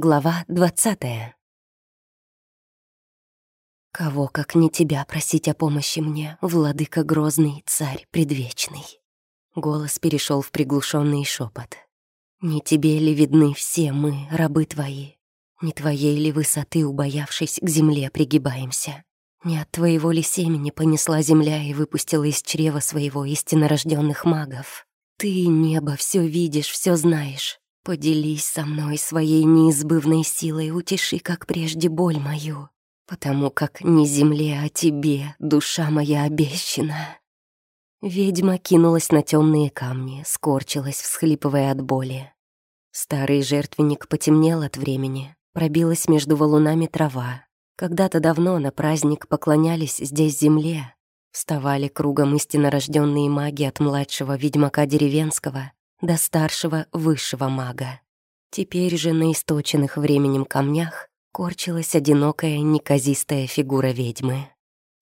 Глава двадцатая. Кого, как не тебя, просить о помощи мне, владыка грозный, царь предвечный? Голос перешел в приглушенный шепот. Не тебе ли видны все мы, рабы твои? Не твоей ли высоты, убоявшись, к земле пригибаемся? Не от твоего ли семени понесла земля и выпустила из чрева своего истиннорожденных магов? Ты, небо, все видишь, все знаешь. Поделись со мной своей неизбывной силой, утеши, как прежде, боль мою, потому как не земле, а тебе душа моя обещана». Ведьма кинулась на темные камни, скорчилась, всхлипывая от боли. Старый жертвенник потемнел от времени, пробилась между валунами трава. Когда-то давно на праздник поклонялись здесь земле, вставали кругом истинно рожденные маги от младшего ведьмака деревенского до старшего высшего мага. Теперь же на источенных временем камнях корчилась одинокая неказистая фигура ведьмы.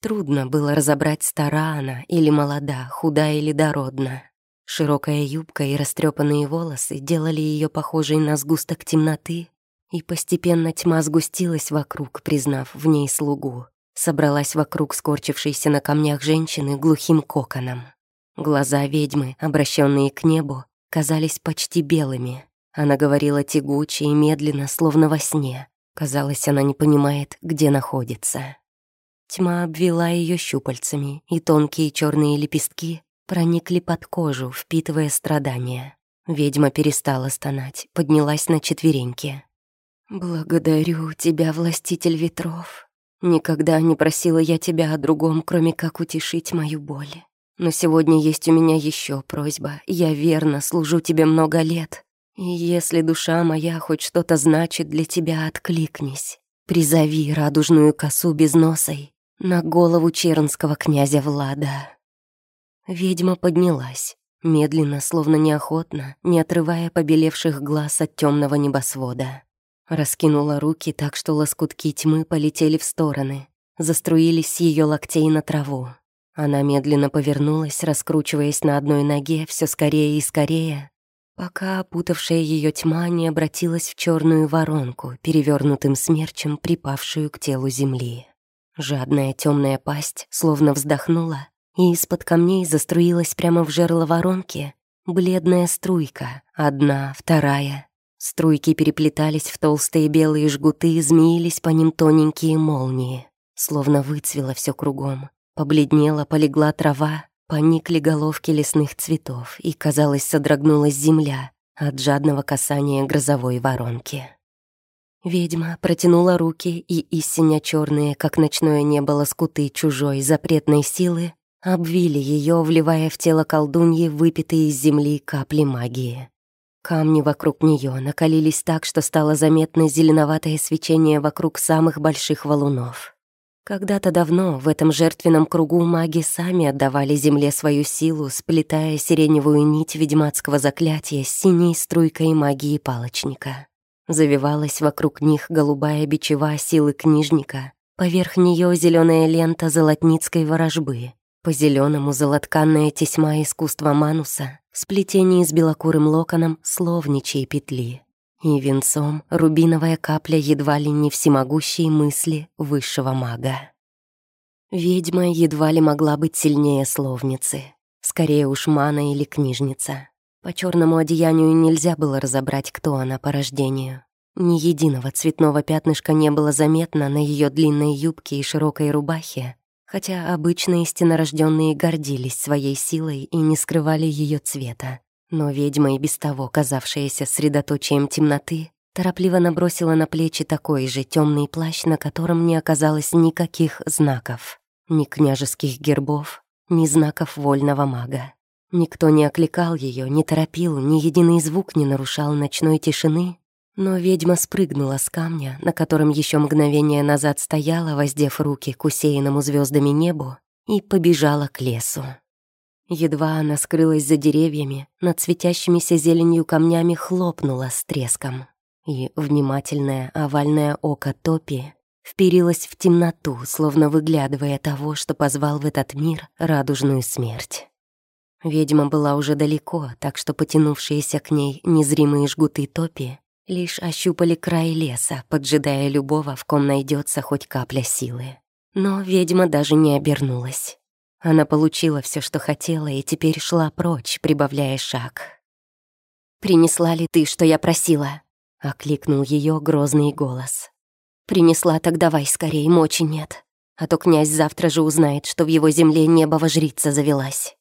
Трудно было разобрать, стара она или молода, худа или дородна. Широкая юбка и растрепанные волосы делали ее похожей на сгусток темноты, и постепенно тьма сгустилась вокруг, признав в ней слугу. Собралась вокруг скорчившейся на камнях женщины глухим коконом. Глаза ведьмы, обращенные к небу, казались почти белыми. Она говорила тягуче и медленно, словно во сне. Казалось, она не понимает, где находится. Тьма обвела ее щупальцами, и тонкие черные лепестки проникли под кожу, впитывая страдания. Ведьма перестала стонать, поднялась на четвереньки. «Благодарю тебя, властитель ветров. Никогда не просила я тебя о другом, кроме как утешить мою боль. Но сегодня есть у меня еще просьба. Я верно служу тебе много лет. И если душа моя хоть что-то значит для тебя, откликнись. Призови радужную косу без носой на голову чернского князя Влада». Ведьма поднялась, медленно, словно неохотно, не отрывая побелевших глаз от темного небосвода. Раскинула руки так, что лоскутки тьмы полетели в стороны, заструились с ее локтей на траву. Она медленно повернулась, раскручиваясь на одной ноге все скорее и скорее, пока опутавшая ее тьма не обратилась в черную воронку, перевернутым смерчем, припавшую к телу земли. Жадная темная пасть словно вздохнула, и из-под камней заструилась прямо в жерло воронки бледная струйка, одна, вторая. Струйки переплетались в толстые белые жгуты змеились по ним тоненькие молнии, словно выцвело все кругом. Побледнела, полегла трава, поникли головки лесных цветов, и, казалось, содрогнулась земля от жадного касания грозовой воронки. Ведьма протянула руки, и истинно черные, как ночное небо лоскуты чужой запретной силы, обвили ее, вливая в тело колдуньи выпитые из земли капли магии. Камни вокруг нее накалились так, что стало заметно зеленоватое свечение вокруг самых больших валунов. Когда-то давно в этом жертвенном кругу маги сами отдавали земле свою силу, сплетая сиреневую нить ведьмацкого заклятия с синей струйкой магии палочника. Завивалась вокруг них голубая бичева силы книжника, поверх нее зеленая лента золотницкой ворожбы, по зеленому золотканная тесьма искусства Мануса в сплетении с белокурым локоном словничьей петли и венцом рубиновая капля едва ли не всемогущей мысли высшего мага. Ведьма едва ли могла быть сильнее словницы, скорее уж мана или книжница. По черному одеянию нельзя было разобрать, кто она по рождению. Ни единого цветного пятнышка не было заметно на ее длинной юбке и широкой рубахе, хотя обычно истиннорожденные гордились своей силой и не скрывали ее цвета. Но ведьма, и без того казавшаяся средоточием темноты, торопливо набросила на плечи такой же темный плащ, на котором не оказалось никаких знаков. Ни княжеских гербов, ни знаков вольного мага. Никто не окликал ее, не торопил, ни единый звук не нарушал ночной тишины, но ведьма спрыгнула с камня, на котором еще мгновение назад стояла, воздев руки к усеянному звездами небу, и побежала к лесу. Едва она скрылась за деревьями, над светящимися зеленью камнями хлопнула с треском. И внимательное овальное око Топи вперилось в темноту, словно выглядывая того, что позвал в этот мир радужную смерть. Ведьма была уже далеко, так что потянувшиеся к ней незримые жгуты Топи лишь ощупали край леса, поджидая любого, в ком найдется хоть капля силы. Но ведьма даже не обернулась. Она получила все, что хотела, и теперь шла прочь, прибавляя шаг. «Принесла ли ты, что я просила?» — окликнул ее грозный голос. «Принесла, так давай скорее, мочи нет, а то князь завтра же узнает, что в его земле небова жрица завелась».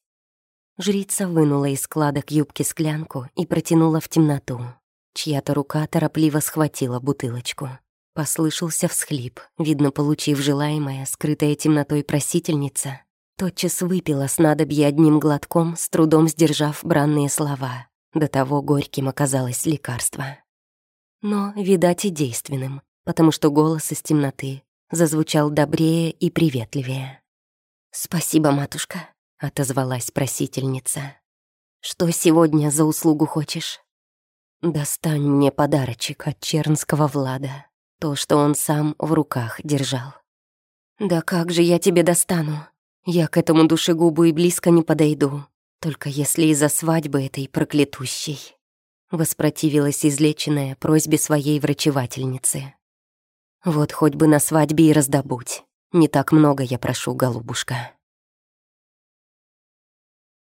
Жрица вынула из складок юбки склянку и протянула в темноту. Чья-то рука торопливо схватила бутылочку. Послышался всхлип. Видно, получив желаемое, скрытая темнотой просительница, тотчас выпила снадобье одним глотком, с трудом сдержав бранные слова. До того горьким оказалось лекарство. Но, видать, и действенным, потому что голос из темноты зазвучал добрее и приветливее. «Спасибо, матушка», — отозвалась просительница. «Что сегодня за услугу хочешь?» «Достань мне подарочек от чернского Влада, то, что он сам в руках держал». «Да как же я тебе достану? Я к этому душегубу и близко не подойду, только если из-за свадьбы этой проклятущей». Воспротивилась излеченная просьбе своей врачевательницы. «Вот хоть бы на свадьбе и раздобудь. Не так много я прошу, голубушка».